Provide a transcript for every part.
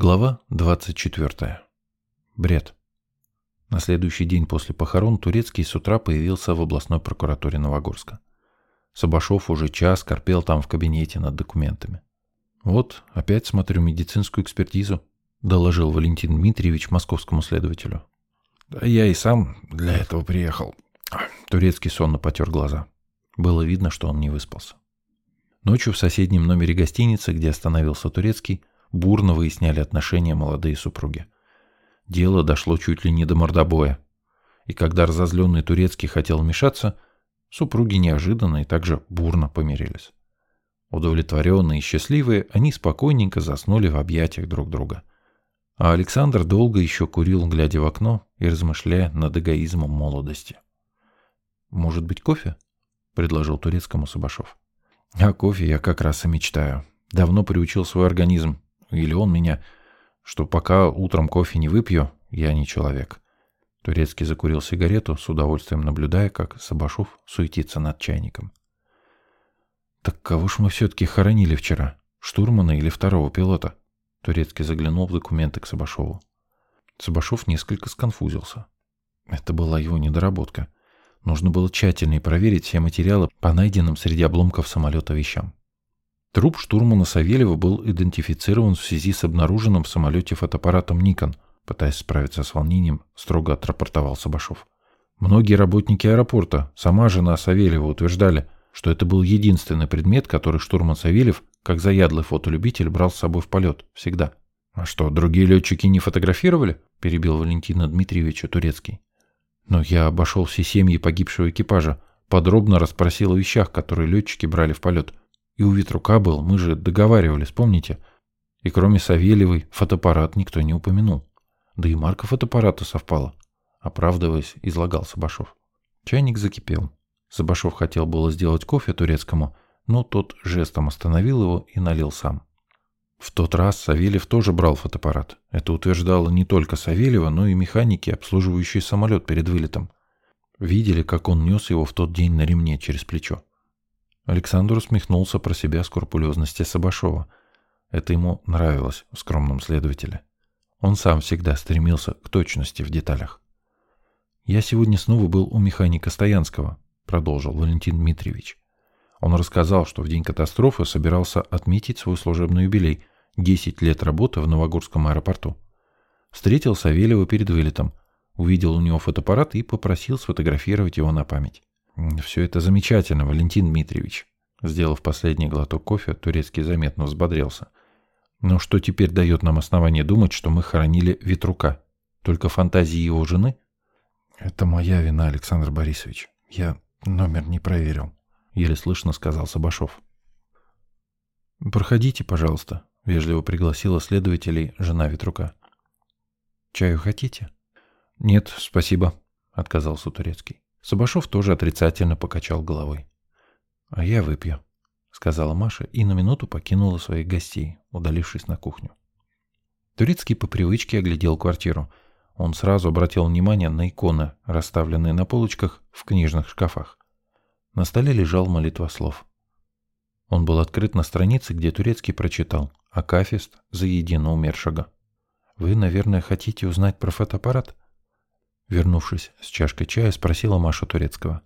Глава 24. Бред. На следующий день после похорон Турецкий с утра появился в областной прокуратуре Новогорска. Сабашов уже час корпел там в кабинете над документами. «Вот, опять смотрю медицинскую экспертизу», — доложил Валентин Дмитриевич московскому следователю. «Да я и сам для этого приехал». Турецкий сонно потер глаза. Было видно, что он не выспался. Ночью в соседнем номере гостиницы, где остановился Турецкий, бурно выясняли отношения молодые супруги. Дело дошло чуть ли не до мордобоя. И когда разозленный турецкий хотел вмешаться, супруги неожиданно и также бурно помирились. Удовлетворенные и счастливые, они спокойненько заснули в объятиях друг друга. А Александр долго еще курил, глядя в окно и размышляя над эгоизмом молодости. «Может быть, кофе?» — предложил турецкому Сабашов. «О кофе я как раз и мечтаю. Давно приучил свой организм или он меня, что пока утром кофе не выпью, я не человек. Турецкий закурил сигарету, с удовольствием наблюдая, как Сабашов суетится над чайником. «Так кого ж мы все-таки хоронили вчера? Штурмана или второго пилота?» Турецкий заглянул в документы к Сабашову. Сабашов несколько сконфузился. Это была его недоработка. Нужно было тщательнее проверить все материалы по найденным среди обломков самолета вещам. Труп штурмана Савельева был идентифицирован в связи с обнаруженным в самолете фотоаппаратом Nikon. Пытаясь справиться с волнением, строго отрапортовал Сабашов. Многие работники аэропорта, сама жена Савельева утверждали, что это был единственный предмет, который штурман Савельев, как заядлый фотолюбитель, брал с собой в полет. Всегда. «А что, другие летчики не фотографировали?» – перебил Валентина Дмитриевича Турецкий. «Но я обошел все семьи погибшего экипажа, подробно расспросил о вещах, которые летчики брали в полет. И у Ветрука был, мы же договаривались, помните? И кроме Савельевой, фотоаппарат никто не упомянул. Да и марка фотоаппарата совпала. Оправдываясь, излагал Сабашов. Чайник закипел. Сабашов хотел было сделать кофе турецкому, но тот жестом остановил его и налил сам. В тот раз Савельев тоже брал фотоаппарат. Это утверждало не только Савельева, но и механики, обслуживающие самолет перед вылетом. Видели, как он нес его в тот день на ремне через плечо. Александр усмехнулся про себя скрупулезности Сабашова. Это ему нравилось в скромном следователе. Он сам всегда стремился к точности в деталях. «Я сегодня снова был у механика Стоянского», — продолжил Валентин Дмитриевич. Он рассказал, что в день катастрофы собирался отметить свой служебный юбилей — 10 лет работы в Новогорском аэропорту. Встретил Савельева перед вылетом, увидел у него фотоаппарат и попросил сфотографировать его на память. «Все это замечательно, Валентин Дмитриевич». Сделав последний глоток кофе, Турецкий заметно взбодрился. «Но что теперь дает нам основание думать, что мы хоронили Ветрука? Только фантазии его жены?» «Это моя вина, Александр Борисович. Я номер не проверил», — еле слышно сказал Сабашов. «Проходите, пожалуйста», — вежливо пригласила следователей жена Ветрука. «Чаю хотите?» «Нет, спасибо», — отказался Турецкий. Сабашов тоже отрицательно покачал головой. «А я выпью», — сказала Маша и на минуту покинула своих гостей, удалившись на кухню. Турецкий по привычке оглядел квартиру. Он сразу обратил внимание на иконы, расставленные на полочках в книжных шкафах. На столе лежал молитва слов. Он был открыт на странице, где Турецкий прочитал «Акафист за едино умершего». «Вы, наверное, хотите узнать про фотоаппарат?» Вернувшись с чашкой чая, спросила Маша Турецкого.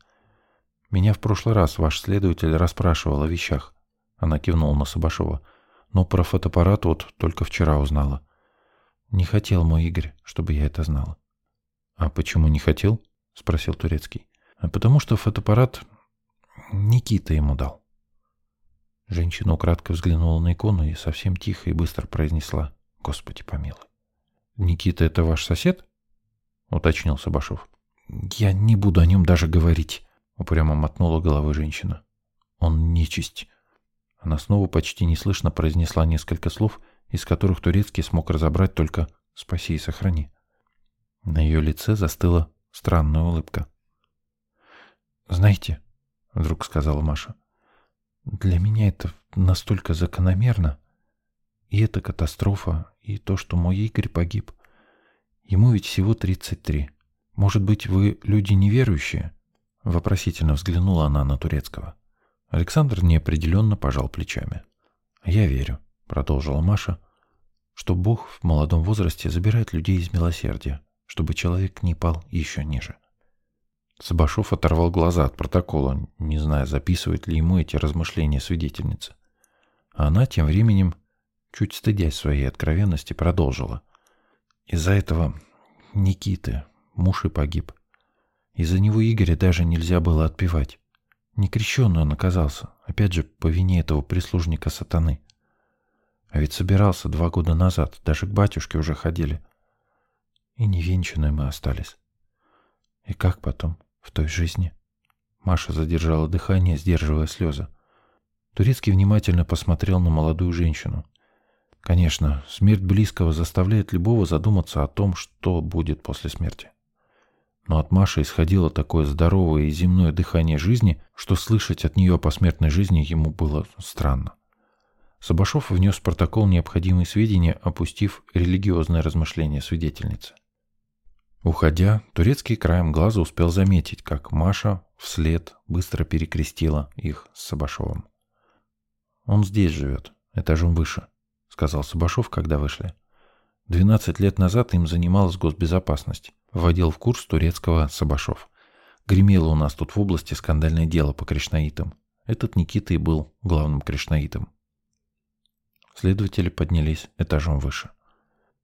«Меня в прошлый раз ваш следователь расспрашивал о вещах». Она кивнула на Сабашова. «Но про фотоаппарат вот только вчера узнала. Не хотел мой Игорь, чтобы я это знала». «А почему не хотел?» — спросил Турецкий. «А потому что фотоаппарат Никита ему дал». Женщина украдкой взглянула на икону и совсем тихо и быстро произнесла «Господи помилуй». «Никита — это ваш сосед?» Уточнил Сабашов. «Я не буду о нем даже говорить», — упрямо мотнула головой женщина. «Он нечисть». Она снова почти неслышно произнесла несколько слов, из которых турецкий смог разобрать только «спаси и сохрани». На ее лице застыла странная улыбка. «Знаете», — вдруг сказала Маша, — «для меня это настолько закономерно. И эта катастрофа, и то, что мой Игорь погиб. Ему ведь всего 33. Может быть, вы люди неверующие?» Вопросительно взглянула она на Турецкого. Александр неопределенно пожал плечами. «Я верю», — продолжила Маша. что Бог в молодом возрасте забирает людей из милосердия, чтобы человек не пал еще ниже. Сабашов оторвал глаза от протокола, не зная, записывает ли ему эти размышления свидетельницы. А она тем временем, чуть стыдясь своей откровенности, продолжила. Из-за этого Никиты, муж и погиб. Из-за него Игоря даже нельзя было отпевать. Некрещенный он оказался, опять же, по вине этого прислужника сатаны. А ведь собирался два года назад, даже к батюшке уже ходили. И невенчанные мы остались. И как потом, в той жизни? Маша задержала дыхание, сдерживая слезы. Турецкий внимательно посмотрел на молодую женщину. Конечно, смерть близкого заставляет любого задуматься о том, что будет после смерти. Но от Маши исходило такое здоровое и земное дыхание жизни, что слышать от нее о посмертной жизни ему было странно. Сабашов внес в протокол необходимые сведения, опустив религиозное размышление свидетельницы. Уходя, турецкий краем глаза успел заметить, как Маша вслед быстро перекрестила их с Сабашовым. «Он здесь живет, этажом выше», — сказал Сабашов, когда вышли. «Двенадцать лет назад им занималась госбезопасность. Вводил в курс турецкого Сабашов. Гремело у нас тут в области скандальное дело по кришнаитам. Этот Никита и был главным кришнаитом. Следователи поднялись этажом выше.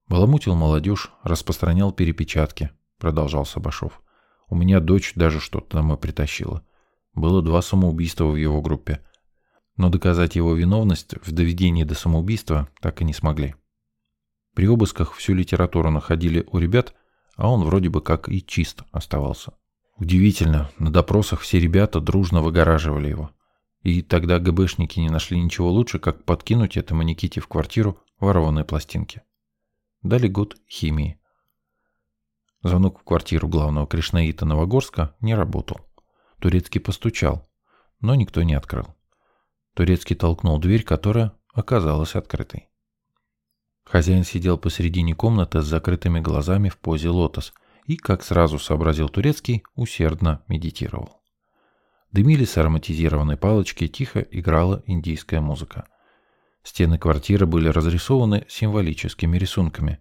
Баламутил молодежь, распространял перепечатки, продолжал Сабашов. У меня дочь даже что-то домой притащила. Было два самоубийства в его группе. Но доказать его виновность в доведении до самоубийства так и не смогли. При обысках всю литературу находили у ребят, а он вроде бы как и чист оставался. Удивительно, на допросах все ребята дружно выгораживали его. И тогда ГБшники не нашли ничего лучше, как подкинуть этому Никите в квартиру ворованные пластинки. Дали год химии. Звонок в квартиру главного кришнаита Новогорска не работал. Турецкий постучал, но никто не открыл. Турецкий толкнул дверь, которая оказалась открытой. Хозяин сидел посередине комнаты с закрытыми глазами в позе лотос и, как сразу сообразил турецкий, усердно медитировал. Дымились ароматизированные палочки, тихо играла индийская музыка. Стены квартиры были разрисованы символическими рисунками.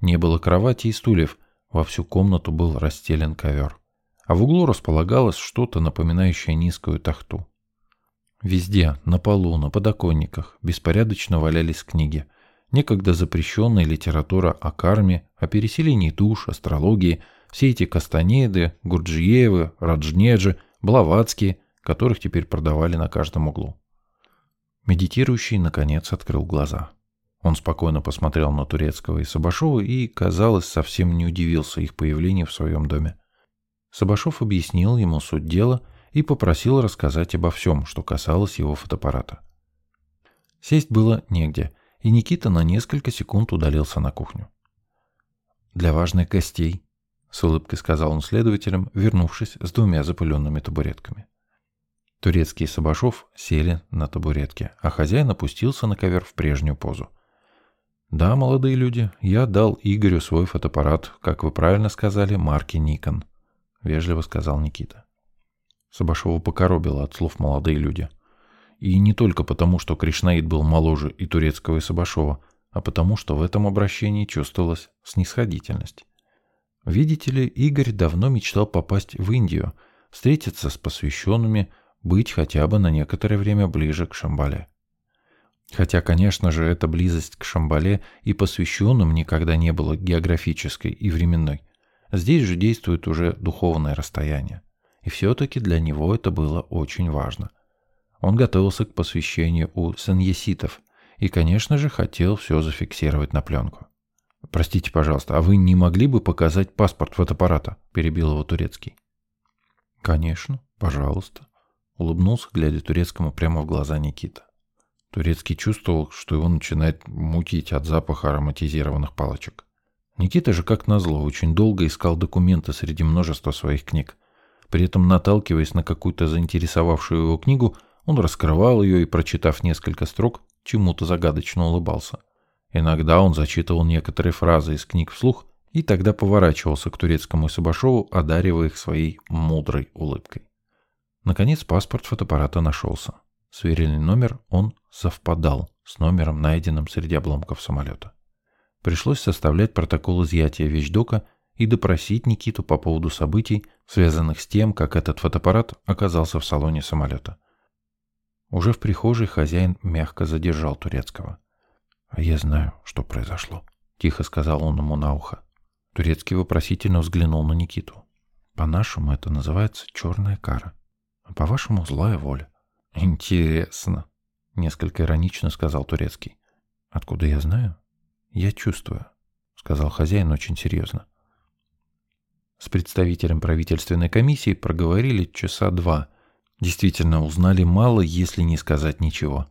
Не было кровати и стульев, во всю комнату был расстелен ковер. А в углу располагалось что-то напоминающее низкую тахту. Везде, на полу, на подоконниках, беспорядочно валялись книги – некогда запрещенная литература о карме, о переселении душ, астрологии, все эти Кастанеды, Гурджиевы, Раджнеджи, Блаватские, которых теперь продавали на каждом углу. Медитирующий, наконец, открыл глаза. Он спокойно посмотрел на Турецкого и Сабашова и, казалось, совсем не удивился их появлению в своем доме. Сабашов объяснил ему суть дела и попросил рассказать обо всем, что касалось его фотоаппарата. Сесть было негде, и Никита на несколько секунд удалился на кухню. «Для важных гостей», — с улыбкой сказал он следователям, вернувшись с двумя запыленными табуретками. Турецкий и Сабашов сели на табуретке, а хозяин опустился на ковер в прежнюю позу. «Да, молодые люди, я дал Игорю свой фотоаппарат, как вы правильно сказали, марки Nikon», — вежливо сказал Никита. Сабашову покоробило от слов «молодые люди». И не только потому, что Кришнаид был моложе и турецкого и Сабашова, а потому, что в этом обращении чувствовалась снисходительность. Видите ли, Игорь давно мечтал попасть в Индию, встретиться с посвященными, быть хотя бы на некоторое время ближе к Шамбале. Хотя, конечно же, эта близость к Шамбале и посвященным никогда не была географической и временной. Здесь же действует уже духовное расстояние. И все-таки для него это было очень важно. Он готовился к посвящению у саньеситов и, конечно же, хотел все зафиксировать на пленку. «Простите, пожалуйста, а вы не могли бы показать паспорт фотоаппарата?» – перебил его турецкий. «Конечно, пожалуйста», – улыбнулся, глядя турецкому прямо в глаза Никита. Турецкий чувствовал, что его начинает мутить от запаха ароматизированных палочек. Никита же, как назло, очень долго искал документы среди множества своих книг. При этом, наталкиваясь на какую-то заинтересовавшую его книгу, он раскрывал ее и, прочитав несколько строк, чему-то загадочно улыбался. Иногда он зачитывал некоторые фразы из книг вслух и тогда поворачивался к турецкому Сабашову, одаривая их своей мудрой улыбкой. Наконец паспорт фотоаппарата нашелся. Сверильный номер он совпадал с номером, найденным среди обломков самолета. пришлось составлять протокол изъятия вещдока и допросить Никиту по поводу событий, связанных с тем, как этот фотоаппарат оказался в салоне самолета. Уже в прихожей хозяин мягко задержал Турецкого. «А я знаю, что произошло», — тихо сказал он ему на ухо. Турецкий вопросительно взглянул на Никиту. «По-нашему это называется черная кара, а по-вашему злая воля». «Интересно», — несколько иронично сказал Турецкий. «Откуда я знаю?» «Я чувствую», — сказал хозяин очень серьезно. С представителем правительственной комиссии проговорили часа два. Действительно, узнали мало, если не сказать ничего.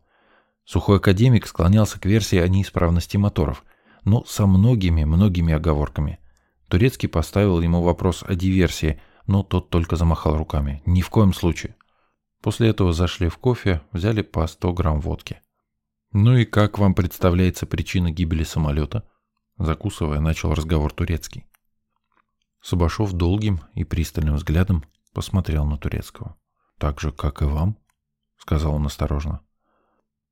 Сухой академик склонялся к версии о неисправности моторов, но со многими-многими оговорками. Турецкий поставил ему вопрос о диверсии, но тот только замахал руками. Ни в коем случае. После этого зашли в кофе, взяли по 100 грамм водки. «Ну и как вам представляется причина гибели самолета?» Закусывая, начал разговор турецкий. Сабашов долгим и пристальным взглядом посмотрел на турецкого. «Так же, как и вам?» — сказал он осторожно.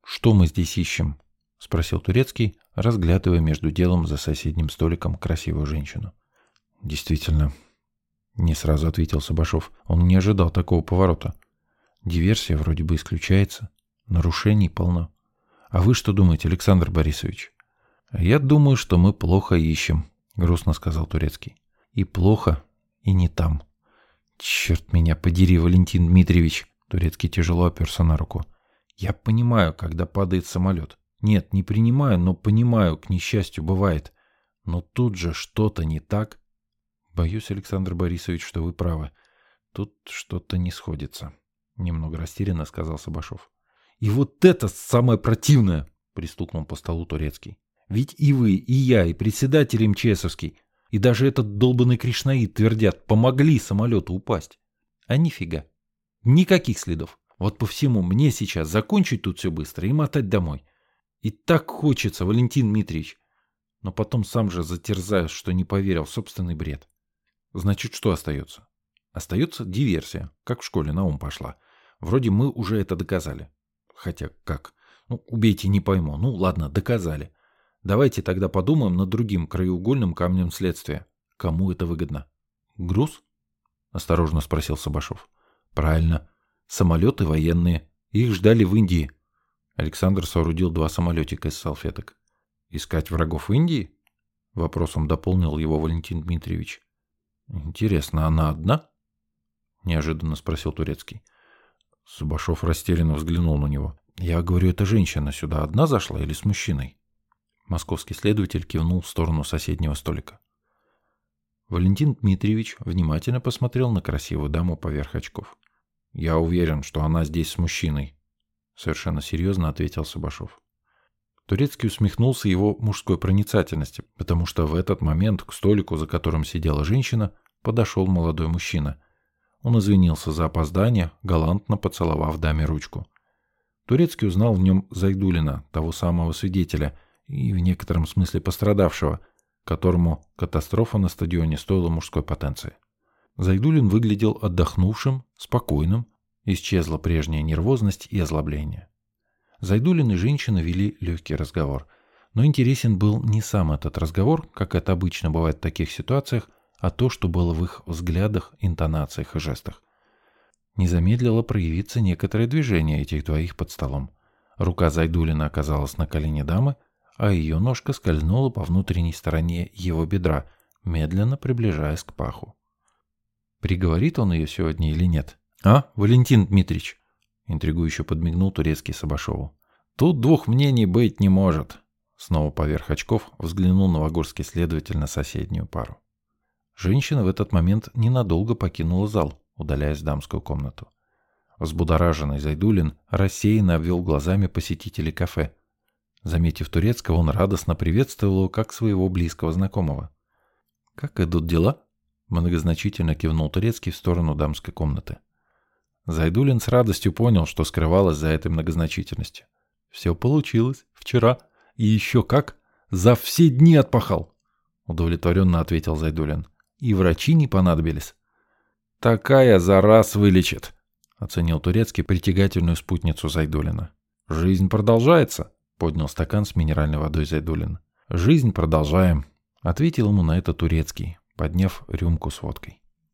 «Что мы здесь ищем?» — спросил турецкий, разглядывая между делом за соседним столиком красивую женщину. «Действительно», — не сразу ответил Сабашов. Он не ожидал такого поворота. «Диверсия вроде бы исключается. Нарушений полно. А вы что думаете, Александр Борисович?» «Я думаю, что мы плохо ищем», — грустно сказал Турецкий. «И плохо, и не там». «Черт меня подери, Валентин Дмитриевич!» Турецкий тяжело оперся на руку. «Я понимаю, когда падает самолет. Нет, не принимаю, но понимаю, к несчастью, бывает. Но тут же что-то не так. Боюсь, Александр Борисович, что вы правы. Тут что-то не сходится. Немного растерянно сказал Сабашов. И вот это самое противное, пристукнул по столу Турецкий. Ведь и вы, и я, и председатель МЧСовский, и даже этот долбанный Кришнаид твердят, помогли самолету упасть. А нифига. Никаких следов. Вот по всему мне сейчас закончить тут все быстро и мотать домой. И так хочется, Валентин Дмитриевич. Но потом сам же затерзаюсь, что не поверил в собственный бред. Значит, что остается? Остается диверсия, как в школе на ум пошла. Вроде мы уже это доказали. Хотя как? Ну, убейте, не пойму. Ну, ладно, доказали. Давайте тогда подумаем над другим краеугольным камнем следствия. Кому это выгодно? Груз? Осторожно спросил Сабашов. Правильно. Самолеты военные. Их ждали в Индии. Александр соорудил два самолетика из салфеток. Искать врагов в Индии? Вопросом дополнил его Валентин Дмитриевич. «Интересно, она одна?» — неожиданно спросил Турецкий. Субашов растерянно взглянул на него. «Я говорю, эта женщина сюда одна зашла или с мужчиной?» Московский следователь кивнул в сторону соседнего столика. Валентин Дмитриевич внимательно посмотрел на красивую даму поверх очков. «Я уверен, что она здесь с мужчиной», — совершенно серьезно ответил Субашов. Турецкий усмехнулся его мужской проницательности, потому что в этот момент к столику, за которым сидела женщина, подошел молодой мужчина. Он извинился за опоздание, галантно поцеловав даме ручку. Турецкий узнал в нем Зайдулина, того самого свидетеля и в некотором смысле пострадавшего, которому катастрофа на стадионе стоила мужской потенции. Зайдулин выглядел отдохнувшим, спокойным, исчезла прежняя нервозность и озлобление. Зайдулин и женщина вели легкий разговор. Но интересен был не сам этот разговор, как это обычно бывает в таких ситуациях, а то, что было в их взглядах, интонациях и жестах. Не замедлило проявиться некоторое движение этих двоих под столом. Рука Зайдулина оказалась на колене дамы, а ее ножка скользнула по внутренней стороне его бедра, медленно приближаясь к паху. Приговорит он ее сегодня или нет? А, Валентин Дмитриевич? Интригующе подмигнул турецкий Сабашову. Тут двух мнений быть не может. Снова поверх очков взглянул новогорский следователь на соседнюю пару. Женщина в этот момент ненадолго покинула зал, удаляясь в дамскую комнату. Взбудораженный Зайдулин рассеянно обвел глазами посетителей кафе. Заметив турецкого, он радостно приветствовал его как своего близкого знакомого. «Как идут дела?» – многозначительно кивнул турецкий в сторону дамской комнаты. Зайдулин с радостью понял, что скрывалось за этой многозначительностью. «Все получилось. Вчера. И еще как. За все дни отпахал!» Удовлетворенно ответил Зайдулин. «И врачи не понадобились». «Такая за раз вылечит», — оценил турецкий притягательную спутницу Зайдулина. «Жизнь продолжается», — поднял стакан с минеральной водой Зайдулин. Жизнь продолжаем, ответил ему на это турецкий, подняв рюмку с водкой.